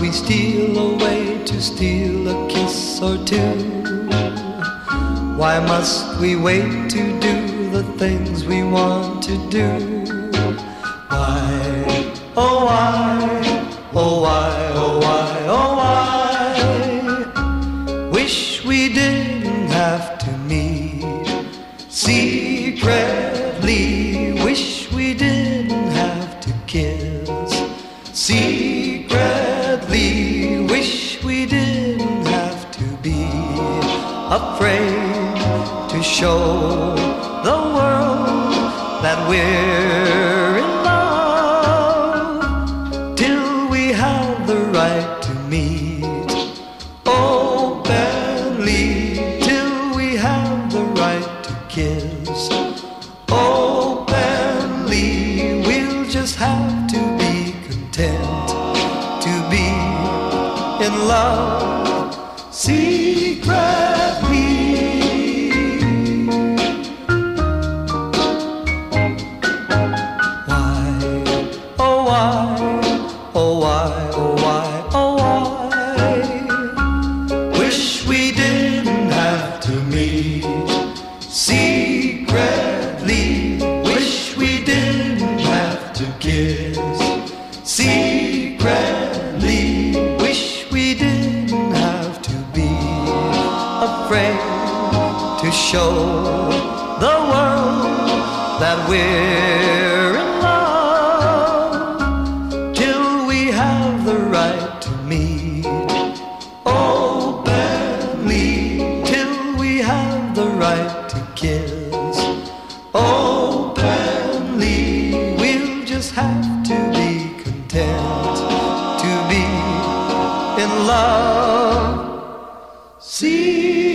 we steal away to steal a kiss or two? Why must we wait to do the things we want to do? Oh why, oh why, oh why, oh why? Wish we didn't have to meet secretly. Wish we didn't have to kiss secretly. Wish we didn't have to be afraid to show the world that we're kiss. Openly we'll just have to be content to be in love secretly. Why oh why oh why oh why oh why? Wish we didn't have to meet secretly wish we didn't have to kiss. Secretly wish we didn't have to be afraid to show the world that we're in love till we have the right to meet the right to kiss. Openly, we'll just have to be content to be in love. See.